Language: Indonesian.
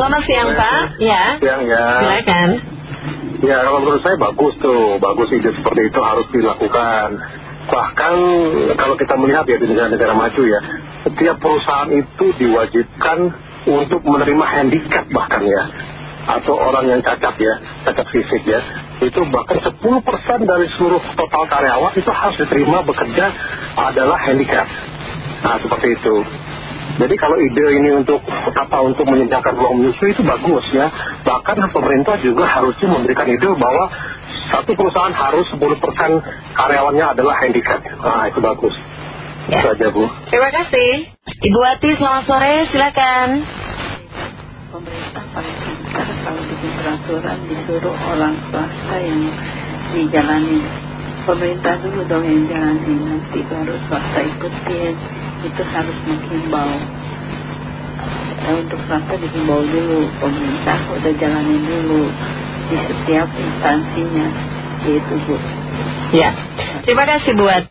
Selamat siang Pak. Ya. Siang ya. Silakan. Ya kalau menurut saya bagus tuh, bagus ide seperti itu harus dilakukan. Bahkan kalau kita melihat ya di negara-negara maju ya, setiap perusahaan itu diwajibkan untuk menerima handicap bahkan ya atau orang yang cacat ya, cacat fisik ya, itu bahkan 10% dari seluruh total karyawan itu harus diterima bekerja adalah handicap. Nah seperti itu. Jadi kalau ide ini untuk apa untuk menyediakan ruang menyusui itu bagus ya. Bahkan pemerintah juga harusnya memberikan ide bahwa satu perusahaan harus 10% karyawannya adalah handicap. Nah itu bagus. Ya. Itu aja Bu. Terima kasih. Ibu Ati selamat sore silakan. pemerintah paling pintar kalau bikin peraturan disuruh orang swasta yang dijalanin pemerintah dulu dong yang jalanin nanti baru swasta ikutin itu harus menghimbau Eh, untuk swasta dihimbau dulu pemerintah udah jalanin dulu di setiap instansinya gitu bu Ya. Terima kasih buat